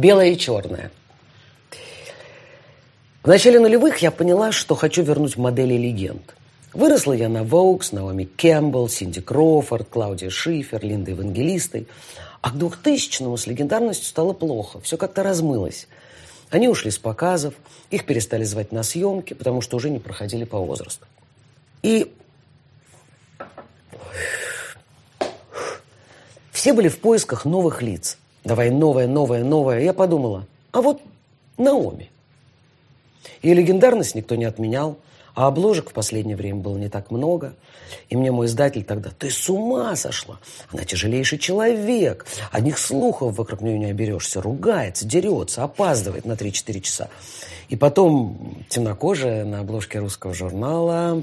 белое и черное. В начале нулевых я поняла, что хочу вернуть модели легенд. Выросла я на Vogue с Наоми Кэмпбелл, Синди Кроуфорд, Клаудия Шифер, Линда Евангелистой. А к 2000-му с легендарностью стало плохо. Все как-то размылось. Они ушли с показов, их перестали звать на съемки, потому что уже не проходили по возрасту. И все были в поисках новых лиц. Давай новое, новое, новое. Я подумала, а вот Наоми. Ее легендарность никто не отменял, а обложек в последнее время было не так много. И мне мой издатель тогда, ты с ума сошла, она тяжелейший человек, одних слухов вокруг нее не оберешься, ругается, дерется, опаздывает на 3-4 часа. И потом темнокожая на обложке русского журнала,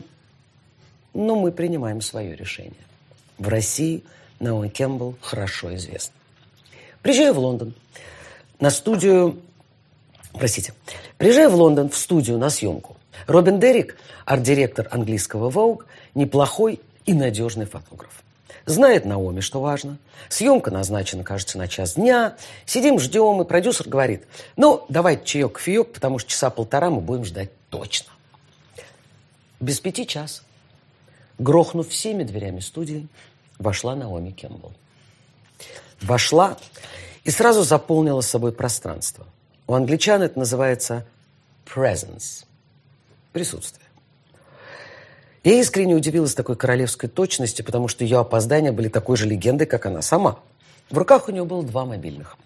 но мы принимаем свое решение. В России Наоми Кэмпбелл хорошо известна. Приезжаю в Лондон на студию простите, приезжаю в Лондон в студию на съемку. Робин Деррик, арт-директор английского Vogue, неплохой и надежный фотограф. Знает Наоми, что важно. Съемка назначена, кажется, на час дня. Сидим, ждем, и продюсер говорит, ну, давайте чаек-кофеек, потому что часа полтора мы будем ждать точно. Без пяти час, грохнув всеми дверями студии, вошла Наоми Кембл. Вошла и сразу заполнила собой пространство – у англичан это называется presence, присутствие. Я искренне удивилась такой королевской точности, потому что ее опоздания были такой же легендой, как она сама. В руках у нее было два мобильных.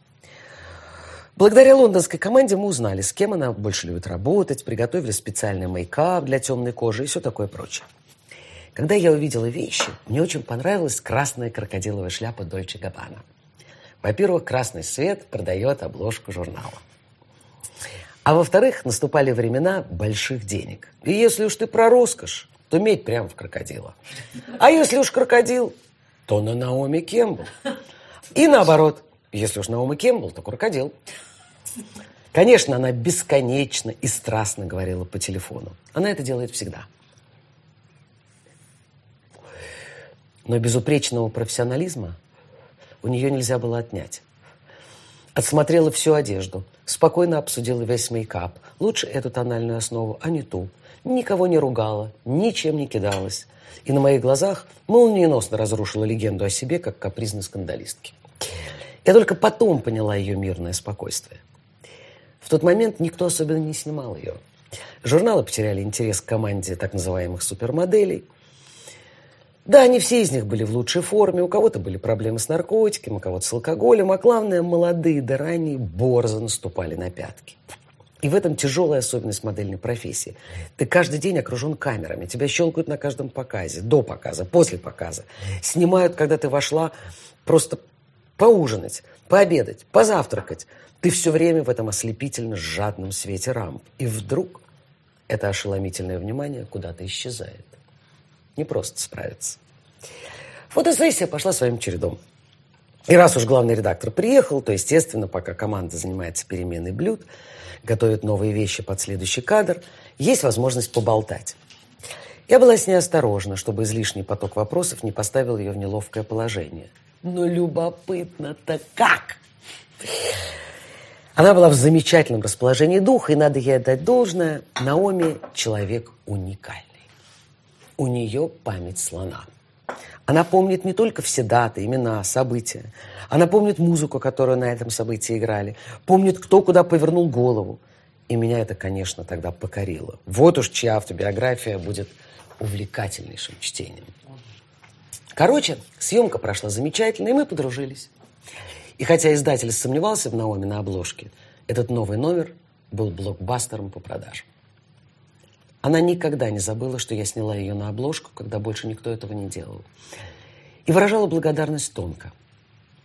Благодаря лондонской команде мы узнали, с кем она больше любит работать, приготовили специальный мейкап для темной кожи и все такое прочее. Когда я увидела вещи, мне очень понравилась красная крокодиловая шляпа Дольче Габбана. Во-первых, красный свет продает обложку журнала. А во-вторых, наступали времена больших денег. И если уж ты про роскошь, то медь прямо в крокодила. А если уж крокодил, то на Наоми Кембл. И наоборот, если уж Наоми Кембл, то крокодил. Конечно, она бесконечно и страстно говорила по телефону. Она это делает всегда. Но безупречного профессионализма у нее нельзя было отнять. Отсмотрела всю одежду, спокойно обсудила весь мейкап. Лучше эту тональную основу, а не ту. Никого не ругала, ничем не кидалась. И на моих глазах молниеносно разрушила легенду о себе, как капризной скандалистки. Я только потом поняла ее мирное спокойствие. В тот момент никто особенно не снимал ее. Журналы потеряли интерес к команде так называемых супермоделей – да, не все из них были в лучшей форме, у кого-то были проблемы с наркотиками, у кого-то с алкоголем, а главное, молодые да ранние борзо наступали на пятки. И в этом тяжелая особенность модельной профессии. Ты каждый день окружен камерами, тебя щелкают на каждом показе, до показа, после показа. Снимают, когда ты вошла, просто поужинать, пообедать, позавтракать. Ты все время в этом ослепительно жадном свете рамп. И вдруг это ошеломительное внимание куда-то исчезает не просто справиться. Фотосессия пошла своим чередом. И раз уж главный редактор приехал, то, естественно, пока команда занимается переменой блюд, готовит новые вещи под следующий кадр, есть возможность поболтать. Я была с ней осторожна, чтобы излишний поток вопросов не поставил ее в неловкое положение. Но любопытно-то как! Она была в замечательном расположении духа, и надо ей отдать должное. Наоми – человек уникальный у нее память слона. Она помнит не только все даты, имена, события. Она помнит музыку, которую на этом событии играли. Помнит, кто куда повернул голову. И меня это, конечно, тогда покорило. Вот уж чья автобиография будет увлекательнейшим чтением. Короче, съемка прошла замечательно, и мы подружились. И хотя издатель сомневался в Наоми на обложке, этот новый номер был блокбастером по продажам. Она никогда не забыла, что я сняла ее на обложку, когда больше никто этого не делал. И выражала благодарность тонко.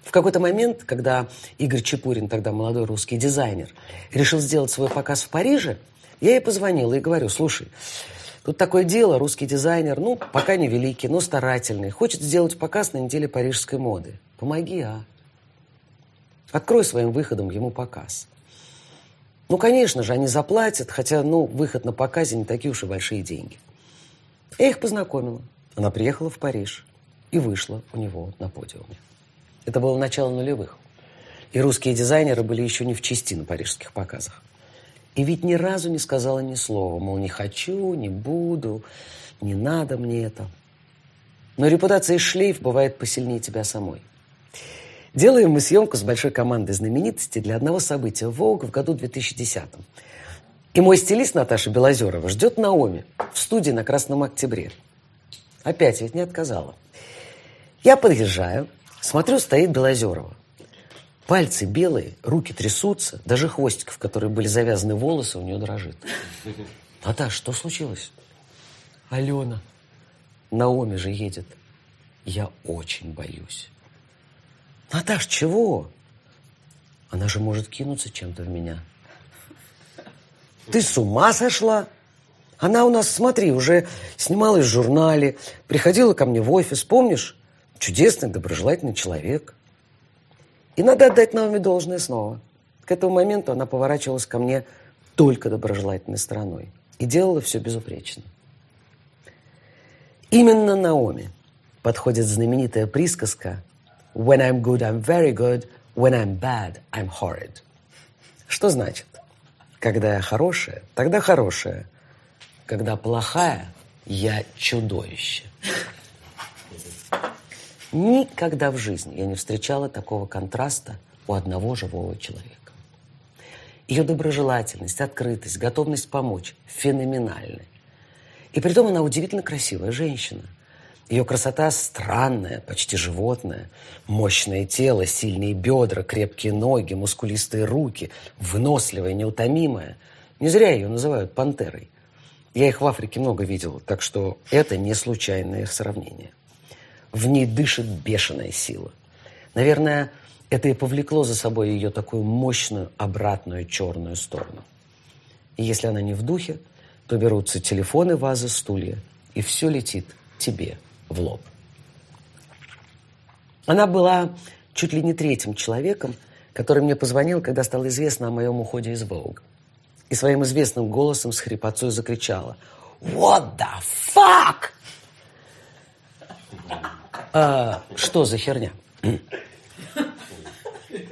В какой-то момент, когда Игорь Чепурин, тогда молодой русский дизайнер, решил сделать свой показ в Париже, я ей позвонила и говорю, слушай, тут такое дело, русский дизайнер, ну, пока не великий, но старательный, хочет сделать показ на неделе парижской моды. Помоги, а? Открой своим выходом ему показ. Ну, конечно же, они заплатят, хотя, ну, выход на показе не такие уж и большие деньги. Я их познакомила. Она приехала в Париж и вышла у него на подиуме. Это было начало нулевых. И русские дизайнеры были еще не в чести на парижских показах. И ведь ни разу не сказала ни слова, мол, не хочу, не буду, не надо мне это. Но репутация шлейф бывает посильнее тебя самой. Делаем мы съемку с большой командой знаменитостей для одного события Vogue в году 2010. И мой стилист Наташа Белозерова ждет Наоми в студии на Красном Октябре. Опять ведь не отказала. Я подъезжаю, смотрю, стоит Белозерова. Пальцы белые, руки трясутся, даже хвостик, в который были завязаны волосы, у нее дрожит. Наташ, что случилось? Алена. Наоми же едет. Я очень боюсь. Наташ, чего? Она же может кинуться чем-то в меня. Ты с ума сошла? Она у нас, смотри, уже снималась в журнале, приходила ко мне в офис, помнишь? Чудесный, доброжелательный человек. И надо отдать Наоми должное снова. К этому моменту она поворачивалась ко мне только доброжелательной стороной. И делала все безупречно. Именно Наоми подходит знаменитая присказка «When I'm good, I'm very good. When I'm bad, I'm horrid». Что значит? Когда я хорошая, тогда хорошая. Когда плохая, я чудовище. Никогда в жизни я не встречала такого контраста у одного живого человека. Ее доброжелательность, открытость, готовность помочь феноменальны. И при том она удивительно красивая женщина. Ее красота странная, почти животная. Мощное тело, сильные бедра, крепкие ноги, мускулистые руки, выносливая, неутомимая. Не зря ее называют пантерой. Я их в Африке много видел, так что это не случайное сравнение. В ней дышит бешеная сила. Наверное, это и повлекло за собой ее такую мощную обратную черную сторону. И если она не в духе, то берутся телефоны, вазы, стулья, и все летит тебе в лоб. Она была чуть ли не третьим человеком, который мне позвонил, когда стало известно о моем уходе из Vogue. И своим известным голосом с хрипотцой закричала «What the fuck?» а, Что за херня?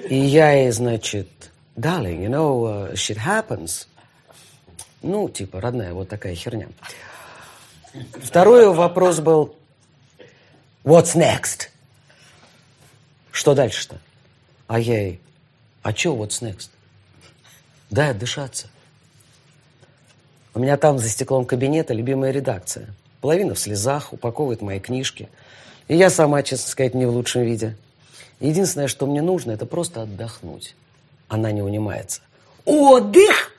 И я ей, значит, darling, you know, uh, shit happens. Ну, типа, родная, вот такая херня. Второй вопрос был, What's next? Что дальше-то? А я ей, а что what's next? Дай отдышаться. У меня там за стеклом кабинета любимая редакция. Половина в слезах, упаковывает мои книжки. И я сама, честно сказать, не в лучшем виде. Единственное, что мне нужно, это просто отдохнуть. Она не унимается. Отдых!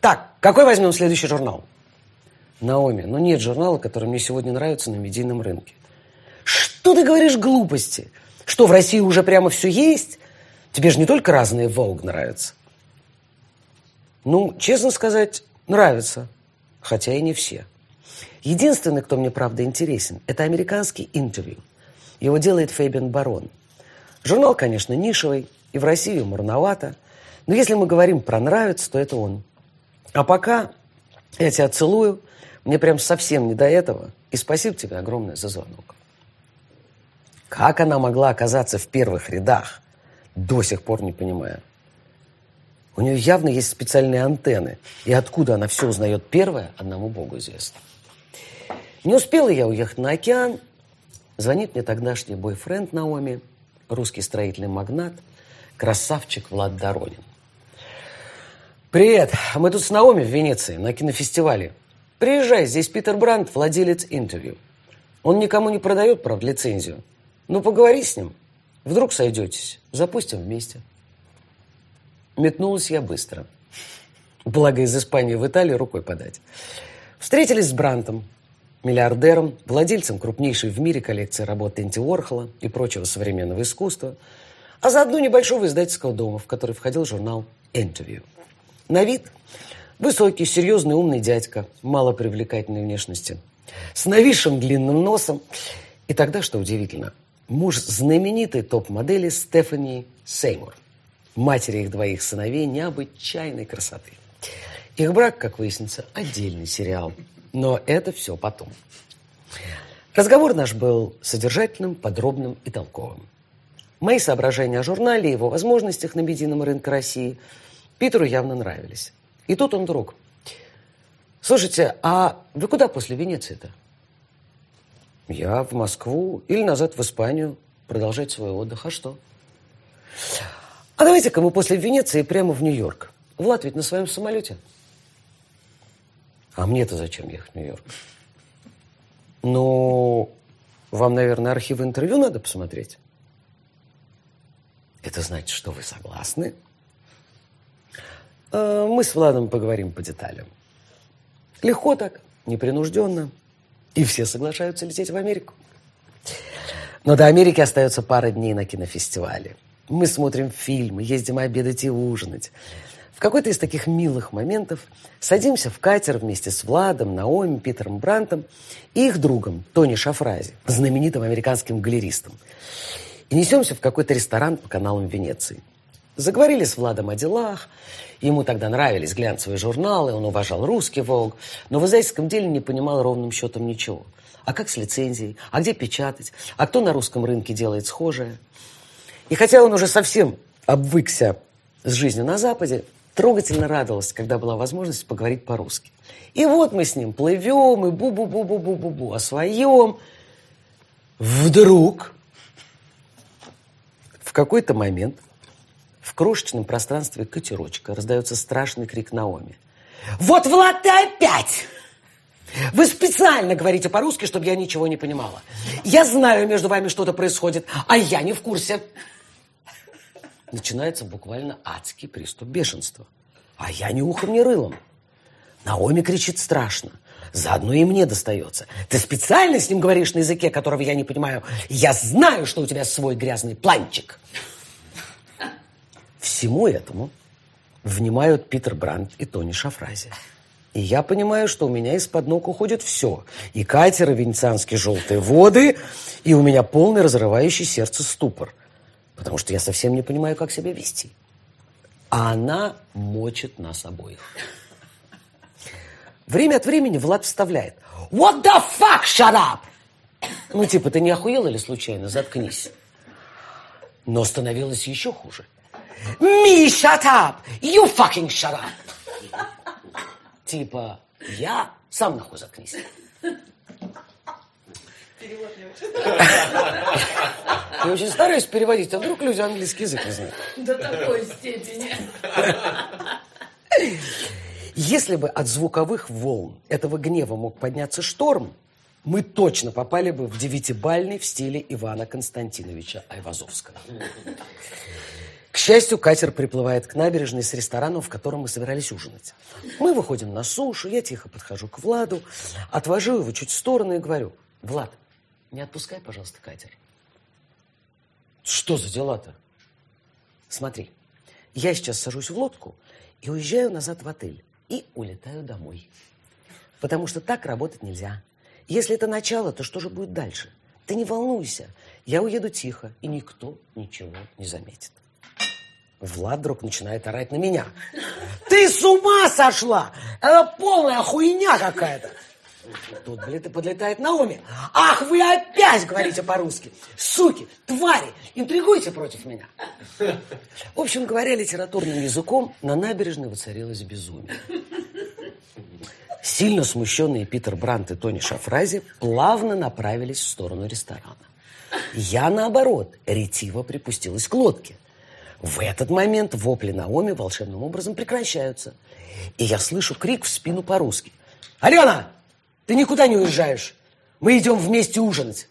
Так, какой возьмем следующий журнал? Наоми, ну нет журнала, который мне сегодня нравится на медийном рынке. Что ты говоришь глупости? Что, в России уже прямо все есть? Тебе же не только разные Vogue нравятся. Ну, честно сказать, нравится. Хотя и не все. Единственный, кто мне, правда, интересен, это американский интервью. Его делает Фейбен Барон. Журнал, конечно, нишевый, и в России мурновато. Но если мы говорим про нравится, то это он. А пока я тебя целую. Мне прям совсем не до этого. И спасибо тебе огромное за звонок. Как она могла оказаться в первых рядах, до сих пор не понимаю. У нее явно есть специальные антенны. И откуда она все узнает первое, одному Богу известно. Не успела я уехать на океан. Звонит мне тогдашний бойфренд Наоми, русский строительный магнат, красавчик Влад Доронин. «Привет, мы тут с Наоми в Венеции на кинофестивале. Приезжай, здесь Питер Брандт, владелец интервью. Он никому не продает, правда, лицензию. Ну, поговори с ним. Вдруг сойдетесь. Запустим вместе. Метнулась я быстро. Благо, из Испании в Италию рукой подать. Встретились с Брантом, миллиардером, владельцем крупнейшей в мире коллекции работ Энти Уорхола и прочего современного искусства, а заодно небольшого издательского дома, в который входил журнал «Интервью». На вид высокий, серьезный, умный дядька, малопривлекательной внешности, с нависшим длинным носом. И тогда, что удивительно, муж знаменитой топ-модели Стефани Сеймур, матери их двоих сыновей необычайной красоты. Их брак, как выяснится, отдельный сериал, но это все потом. Разговор наш был содержательным, подробным и толковым. Мои соображения о журнале и его возможностях на медийном рынке России Питеру явно нравились. И тут он вдруг. Слушайте, а вы куда после Венеции-то? Я в Москву или назад в Испанию продолжать свой отдых. А что? А давайте-ка мы после Венеции прямо в Нью-Йорк. Влад ведь на своем самолете. А мне-то зачем ехать в Нью-Йорк? Ну, вам, наверное, архивы интервью надо посмотреть. Это значит, что вы согласны? А, мы с Владом поговорим по деталям. Легко так, непринужденно. И все соглашаются лететь в Америку. Но до Америки остается пара дней на кинофестивале. Мы смотрим фильмы, ездим обедать и ужинать. В какой-то из таких милых моментов садимся в катер вместе с Владом, Наоми, Питером Брантом и их другом Тони Шафрази, знаменитым американским галеристом. И несемся в какой-то ресторан по каналам Венеции. Заговорили с Владом о делах. Ему тогда нравились глянцевые журналы, он уважал русский «Волг», но в издательском деле не понимал ровным счетом ничего. А как с лицензией? А где печатать? А кто на русском рынке делает схожее? И хотя он уже совсем обвыкся с жизнью на Западе, трогательно радовалась, когда была возможность поговорить по-русски. И вот мы с ним плывем, и бу-бу-бу-бу-бу-бу-бу о своем. Вдруг в какой-то момент в крошечном пространстве катерочка раздается страшный крик Наоми. «Вот, Влад, ты опять!» Вы специально говорите по-русски, чтобы я ничего не понимала. Я знаю, между вами что-то происходит, а я не в курсе начинается буквально адский приступ бешенства. А я ни ухом, ни рылом. Наоми кричит страшно. Заодно и мне достается. Ты специально с ним говоришь на языке, которого я не понимаю. Я знаю, что у тебя свой грязный планчик. Всему этому внимают Питер Брандт и Тони Шафрази. И я понимаю, что у меня из-под ног уходит все. И катер, венецианские желтые воды, и у меня полный разрывающий сердце ступор – потому что я совсем не понимаю, как себя вести. А она мочит нас обоих. Время от времени Влад вставляет. What the fuck, shut up! Ну, типа, ты не охуел или случайно? Заткнись. Но становилось еще хуже. Me, shut up! You fucking shut up! Типа, я сам нахуй заткнись. Я очень стараюсь переводить, а вдруг люди английский язык не знают. До такой степени. Если бы от звуковых волн этого гнева мог подняться шторм, мы точно попали бы в девятибальный в стиле Ивана Константиновича Айвазовского. К счастью, катер приплывает к набережной с рестораном, в котором мы собирались ужинать. Мы выходим на сушу, я тихо подхожу к Владу, отвожу его чуть в сторону и говорю, Влад, не отпускай, пожалуйста, катер. Что за дела-то? Смотри, я сейчас сажусь в лодку и уезжаю назад в отель. И улетаю домой. Потому что так работать нельзя. Если это начало, то что же будет дальше? Ты не волнуйся. Я уеду тихо, и никто ничего не заметит. Влад вдруг начинает орать на меня. Ты с ума сошла! Это полная хуйня какая-то. Тут, блин, подлетает Наоми. Ах, вы опять говорите по-русски. Суки, твари, интригуйте против меня. В общем говоря, литературным языком на набережной воцарилось безумие. Сильно смущенные Питер Брант и Тони Шафрази плавно направились в сторону ресторана. Я, наоборот, ретиво припустилась к лодке. В этот момент вопли Наоми волшебным образом прекращаются. И я слышу крик в спину по-русски. «Алена, ты никуда не уезжаешь. Мы идем вместе ужинать.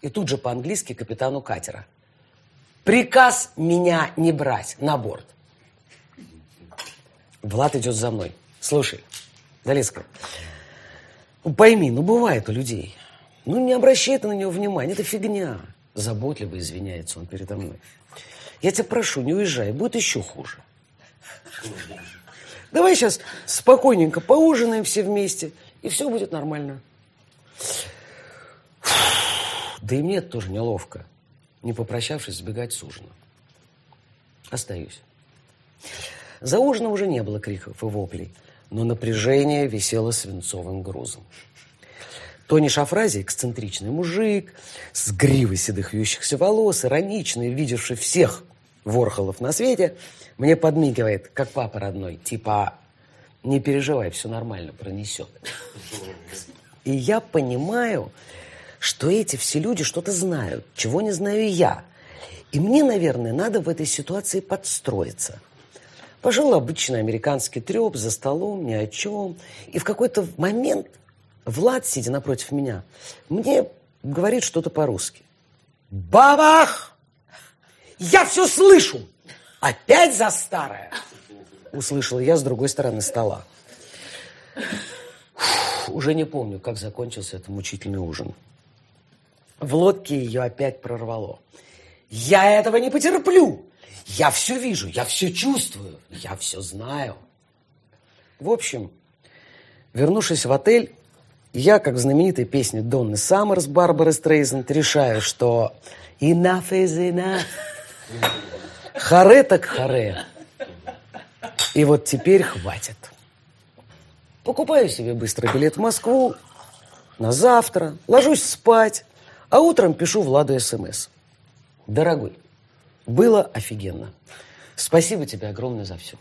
И тут же по-английски капитану катера. Приказ меня не брать на борт. Влад идет за мной. Слушай, Долецкая, ну пойми, ну бывает у людей. Ну не обращай ты на него внимания, это фигня. Заботливо извиняется он передо мной. Я тебя прошу, не уезжай, будет еще хуже. Давай сейчас спокойненько поужинаем все вместе – и все будет нормально. Да и мне тоже неловко, не попрощавшись, сбегать с ужина. Остаюсь. За ужином уже не было криков и воплей, но напряжение висело свинцовым грузом. Тони Шафрази, эксцентричный мужик, с гривой седых вьющихся волос, ироничный, видевший всех Ворхолов на свете, мне подмигивает, как папа родной, типа, не переживай, все нормально, пронесет. И я понимаю, что эти все люди что-то знают, чего не знаю я. И мне, наверное, надо в этой ситуации подстроиться. Пожалуй, обычный американский треп за столом, ни о чем. И в какой-то момент Влад, сидя напротив меня, мне говорит что-то по-русски. Бабах! Я все слышу! Опять за старое! Услышала я с другой стороны стола. Уже не помню, как закончился этот мучительный ужин. В лодке ее опять прорвало. Я этого не потерплю! Я все вижу, я все чувствую, я все знаю. В общем, вернувшись в отель, я, как в знаменитой песне Донны Саммерс Барбары Стрейзенд, решаю, что enough is enough. Харе так харе. И вот теперь хватит. Покупаю себе быстро билет в Москву на завтра, ложусь спать, а утром пишу Владу СМС. Дорогой, было офигенно. Спасибо тебе огромное за все.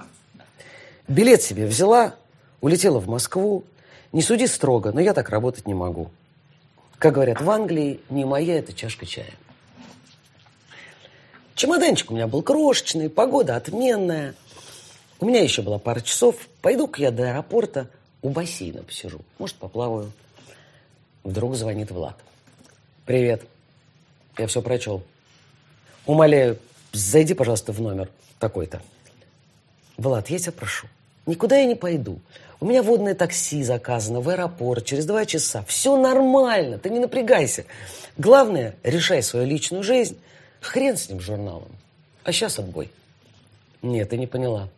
Билет себе взяла, улетела в Москву. Не суди строго, но я так работать не могу. Как говорят в Англии, не моя эта чашка чая. Чемоданчик у меня был крошечный, погода отменная. У меня еще была пара часов. Пойду-ка я до аэропорта у бассейна посижу. Может, поплаваю. Вдруг звонит Влад. Привет. Я все прочел. Умоляю, зайди, пожалуйста, в номер такой-то. Влад, я тебя прошу, никуда я не пойду. У меня водное такси заказано в аэропорт через два часа. Все нормально, ты не напрягайся. Главное, решай свою личную жизнь. Хрен с ним журналом. А сейчас отбой. Нет, ты не поняла.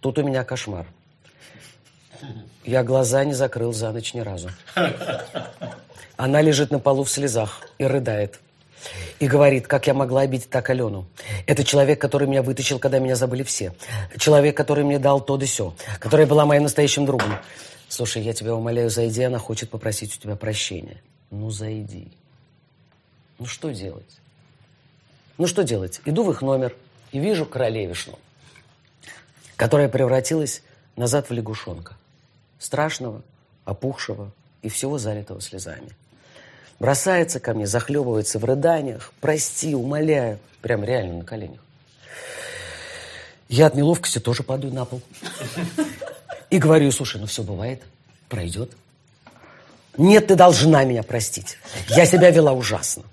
Тут у меня кошмар. Я глаза не закрыл за ночь ни разу. Она лежит на полу в слезах и рыдает. И говорит, как я могла обидеть так Алену. Это человек, который меня вытащил, когда меня забыли все. Человек, который мне дал то да сё. Которая была моим настоящим другом. Слушай, я тебя умоляю, зайди, она хочет попросить у тебя прощения. Ну, зайди. Ну, что делать? Ну, что делать? Иду в их номер и вижу королевишну, которая превратилась назад в лягушонка. Страшного, опухшего и всего залитого слезами. Бросается ко мне, захлебывается в рыданиях. Прости, умоляю. Прям реально на коленях. Я от неловкости тоже падаю на пол. И говорю, слушай, ну все бывает, пройдет. Нет, ты должна меня простить. Я себя вела ужасно.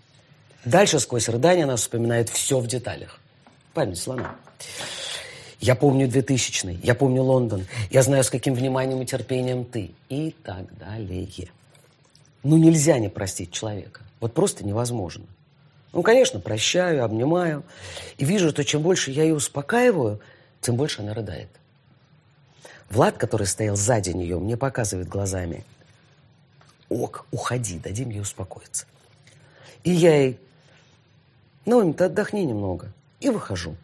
Дальше сквозь рыдания она вспоминает все в деталях. Память слона. Я помню 2000 я помню Лондон, я знаю, с каким вниманием и терпением ты. И так далее. Ну, нельзя не простить человека. Вот просто невозможно. Ну, конечно, прощаю, обнимаю. И вижу, что чем больше я ее успокаиваю, тем больше она рыдает. Влад, который стоял сзади нее, мне показывает глазами. Ок, уходи, дадим ей успокоиться. И я ей, ну, ты отдохни немного. И выхожу.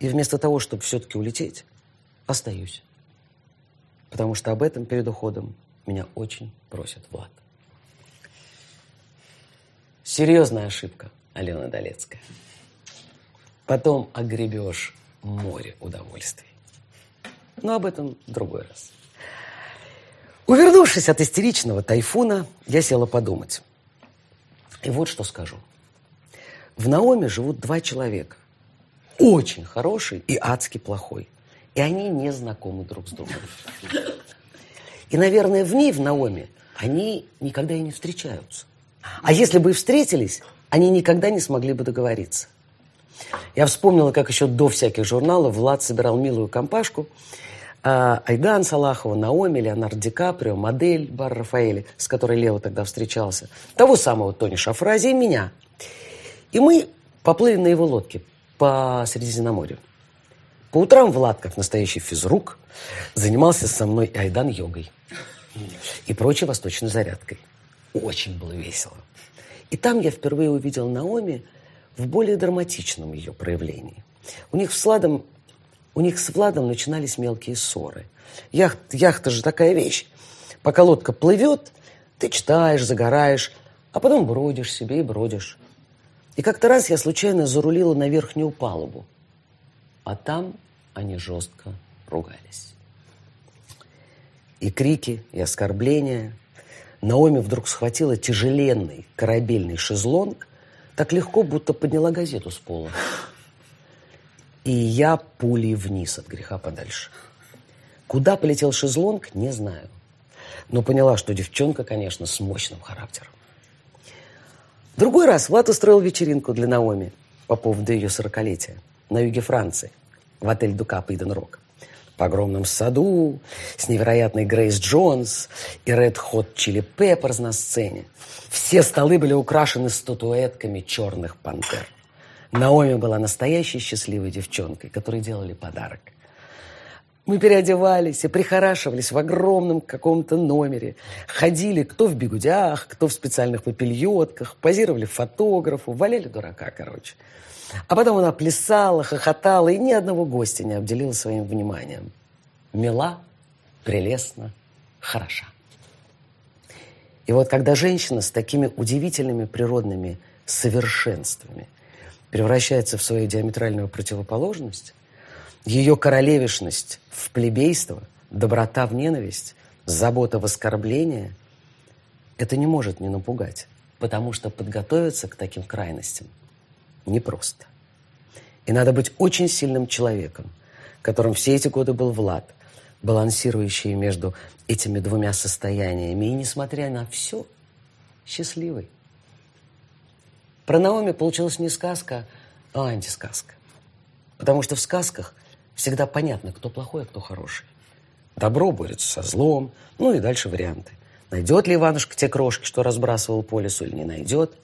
И вместо того, чтобы все-таки улететь, остаюсь. Потому что об этом перед уходом меня очень просит Влад. Серьезная ошибка, Алена Долецкая. Потом огребешь море удовольствий. Но об этом другой раз. Увернувшись от истеричного тайфуна, я села подумать. И вот что скажу. В Наоме живут два человека. Очень хороший и адски плохой. И они не знакомы друг с другом. И, наверное, в ней, в Наоме, они никогда и не встречаются. А если бы и встретились, они никогда не смогли бы договориться. Я вспомнила, как еще до всяких журналов Влад собирал милую компашку. А, Айдан Салахова, Наоми, Леонардо Ди Каприо, модель Бар Рафаэли, с которой Лео тогда встречался, того самого Тони Шафрази и меня. И мы поплыли на его лодке по Средиземноморью. По утрам Влад, как настоящий физрук, занимался со мной и Айдан йогой и прочей восточной зарядкой. Очень было весело. И там я впервые увидел Наоми в более драматичном ее проявлении. У них с Владом, у них с Владом начинались мелкие ссоры. Яхт, яхта же такая вещь. Пока лодка плывет, Ты читаешь, загораешь, а потом бродишь себе и бродишь. И как-то раз я случайно зарулила на верхнюю палубу, а там они жестко ругались. И крики, и оскорбления. Наоми вдруг схватила тяжеленный корабельный шезлонг, так легко, будто подняла газету с пола. И я пулей вниз от греха подальше. Куда полетел шезлонг, не знаю. Но поняла, что девчонка, конечно, с мощным характером. В другой раз Влад устроил вечеринку для Наоми по поводу ее сорокалетия на юге Франции, в отель Дукап Иден Рок. В огромном саду, с невероятной Грейс Джонс и Red Hot Chili Peppers на сцене. Все столы были украшены статуэтками черных пантер. Наоми была настоящей счастливой девчонкой, которой делали подарок. Мы переодевались и прихорашивались в огромном каком-то номере. Ходили кто в бегудях, кто в специальных попельотках, позировали фотографу, валяли дурака, короче. А потом она плясала, хохотала и ни одного гостя не обделила своим вниманием. Мила, прелестна, хороша. И вот когда женщина с такими удивительными природными совершенствами превращается в свою диаметральную противоположность, ее королевишность в плебейство, доброта в ненависть, забота в оскорбление, это не может не напугать, потому что подготовиться к таким крайностям непросто. И надо быть очень сильным человеком, которым все эти годы был Влад, балансирующий между этими двумя состояниями и, несмотря на все, счастливый. Про Наоми получилась не сказка, а антисказка. Потому что в сказках всегда понятно, кто плохой, а кто хороший. Добро борется со злом, ну и дальше варианты. Найдет ли Иванушка те крошки, что разбрасывал по лесу, или не найдет?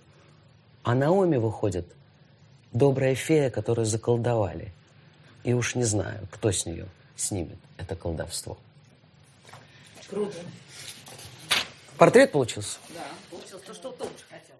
А Наоми выходит добрая фея, которую заколдовали. И уж не знаю, кто с нее снимет это колдовство. Круто. Портрет получился? Да, получилось то, что Том хотел.